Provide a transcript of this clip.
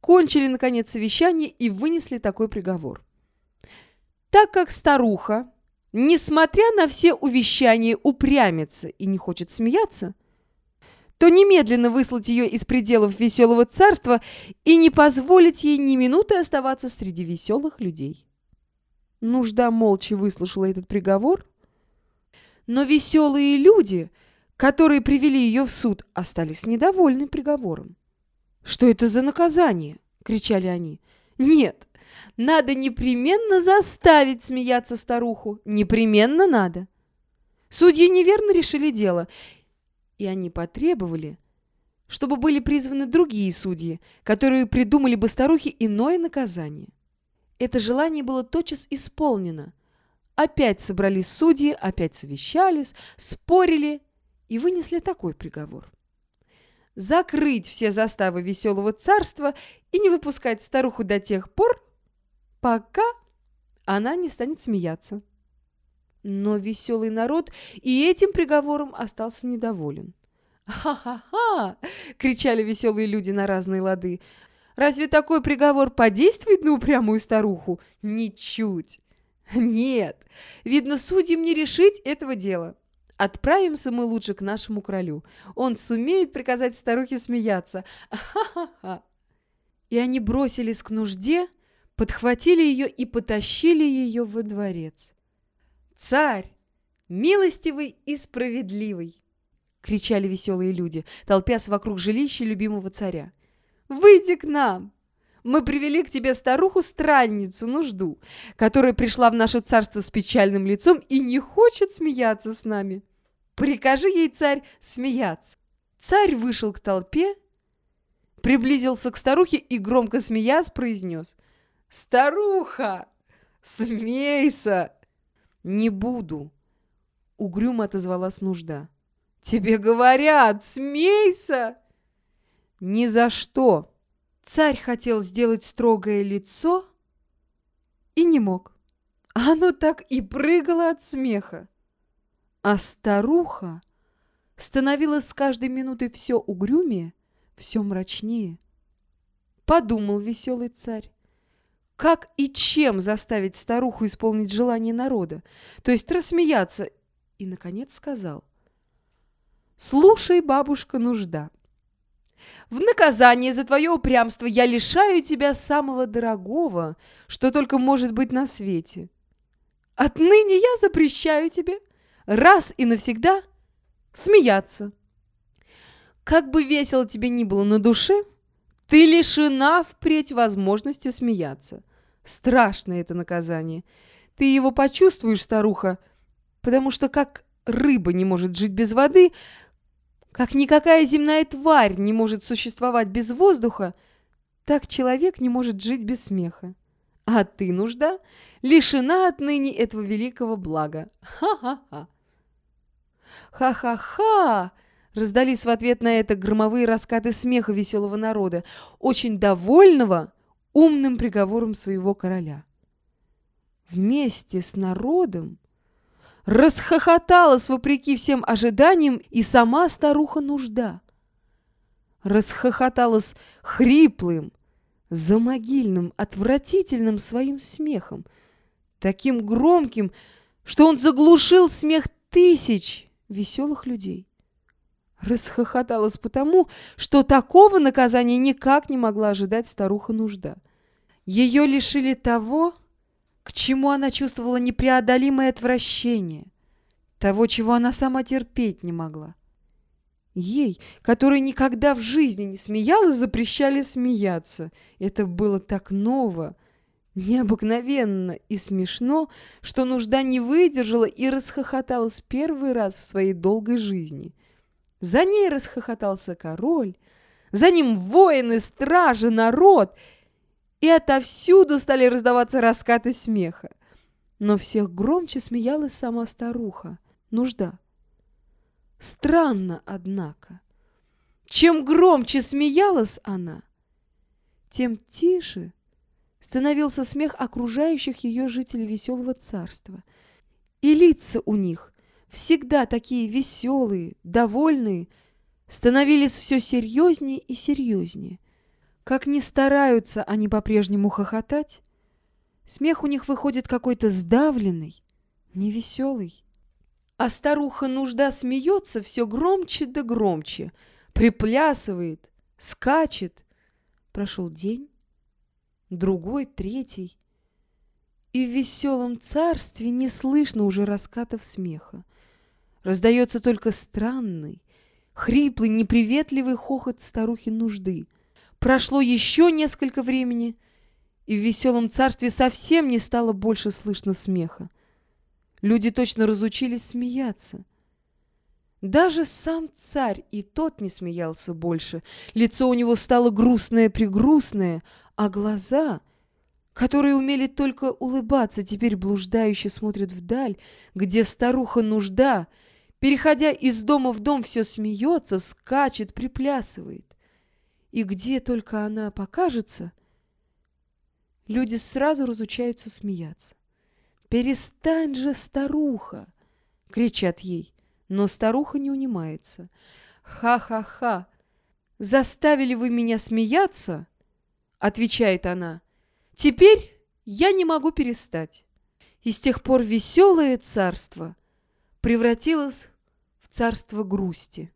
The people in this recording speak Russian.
кончили, наконец, совещание и вынесли такой приговор. Так как старуха, несмотря на все увещания, упрямится и не хочет смеяться, то немедленно выслать ее из пределов веселого царства и не позволить ей ни минуты оставаться среди веселых людей. Нужда молча выслушала этот приговор, но веселые люди, которые привели ее в суд, остались недовольны приговором. «Что это за наказание?» — кричали они. «Нет, надо непременно заставить смеяться старуху. Непременно надо». Судьи неверно решили дело, и они потребовали, чтобы были призваны другие судьи, которые придумали бы старухе иное наказание. Это желание было тотчас исполнено. Опять собрались судьи, опять совещались, спорили и вынесли такой приговор. Закрыть все заставы веселого царства и не выпускать старуху до тех пор, пока она не станет смеяться. Но веселый народ и этим приговором остался недоволен. «Ха-ха-ха!» — кричали веселые люди на разные лады. «Разве такой приговор подействует на упрямую старуху? Ничуть!» «Нет! Видно, судьям не решить этого дела. Отправимся мы лучше к нашему королю. Он сумеет приказать старухе смеяться. Ха-ха-ха!» И они бросились к нужде, подхватили ее и потащили ее во дворец. «Царь! Милостивый и справедливый!» — кричали веселые люди, толпясь вокруг жилища любимого царя. «Выйди к нам! Мы привели к тебе старуху-странницу, нужду, которая пришла в наше царство с печальным лицом и не хочет смеяться с нами. Прикажи ей, царь, смеяться!» Царь вышел к толпе, приблизился к старухе и, громко смеясь, произнес «Старуха, смейся!» «Не буду!» — угрюмо отозвалась нужда. «Тебе говорят, смейся!» «Ни за что!» Царь хотел сделать строгое лицо и не мог. Оно так и прыгало от смеха. А старуха становилась с каждой минутой все угрюмее, все мрачнее. Подумал веселый царь. Как и чем заставить старуху исполнить желание народа, то есть рассмеяться, и, наконец, сказал. «Слушай, бабушка, нужда. В наказание за твое упрямство я лишаю тебя самого дорогого, что только может быть на свете. Отныне я запрещаю тебе раз и навсегда смеяться. Как бы весело тебе ни было на душе, ты лишена впредь возможности смеяться. Страшное это наказание. Ты его почувствуешь, старуха, потому что как рыба не может жить без воды, как никакая земная тварь не может существовать без воздуха, так человек не может жить без смеха. А ты, нужда, лишена отныне этого великого блага. Ха-ха-ха! Ха-ха-ха! Раздались в ответ на это громовые раскаты смеха веселого народа, очень довольного умным приговором своего короля. Вместе с народом расхохоталась вопреки всем ожиданиям и сама старуха нужда. Расхохоталась хриплым, замогильным, отвратительным своим смехом, таким громким, что он заглушил смех тысяч веселых людей. Расхохоталась потому, что такого наказания никак не могла ожидать старуха нужда. Ее лишили того, к чему она чувствовала непреодолимое отвращение, того, чего она сама терпеть не могла. Ей, которая никогда в жизни не смеялась, запрещали смеяться. Это было так ново, необыкновенно и смешно, что нужда не выдержала и расхохоталась первый раз в своей долгой жизни. За ней расхохотался король, за ним воины, стражи, народ, и отовсюду стали раздаваться раскаты смеха. Но всех громче смеялась сама старуха, нужда. Странно, однако. Чем громче смеялась она, тем тише становился смех окружающих ее жителей веселого царства. И лица у них всегда такие веселые, довольные, становились все серьезнее и серьезнее. Как ни стараются они по-прежнему хохотать, смех у них выходит какой-то сдавленный, невеселый. А старуха нужда смеется все громче да громче, приплясывает, скачет. Прошел день, другой, третий, и в веселом царстве не слышно уже раскатов смеха. Раздается только странный, хриплый, неприветливый хохот старухи нужды. Прошло еще несколько времени, и в веселом царстве совсем не стало больше слышно смеха. Люди точно разучились смеяться. Даже сам царь и тот не смеялся больше. Лицо у него стало грустное-прегрустное, а глаза, которые умели только улыбаться, теперь блуждающе смотрят вдаль, где старуха нужда, переходя из дома в дом, все смеется, скачет, приплясывает. И где только она покажется, люди сразу разучаются смеяться. «Перестань же, старуха!» — кричат ей. Но старуха не унимается. «Ха-ха-ха! Заставили вы меня смеяться?» — отвечает она. «Теперь я не могу перестать». И с тех пор веселое царство превратилось в царство грусти.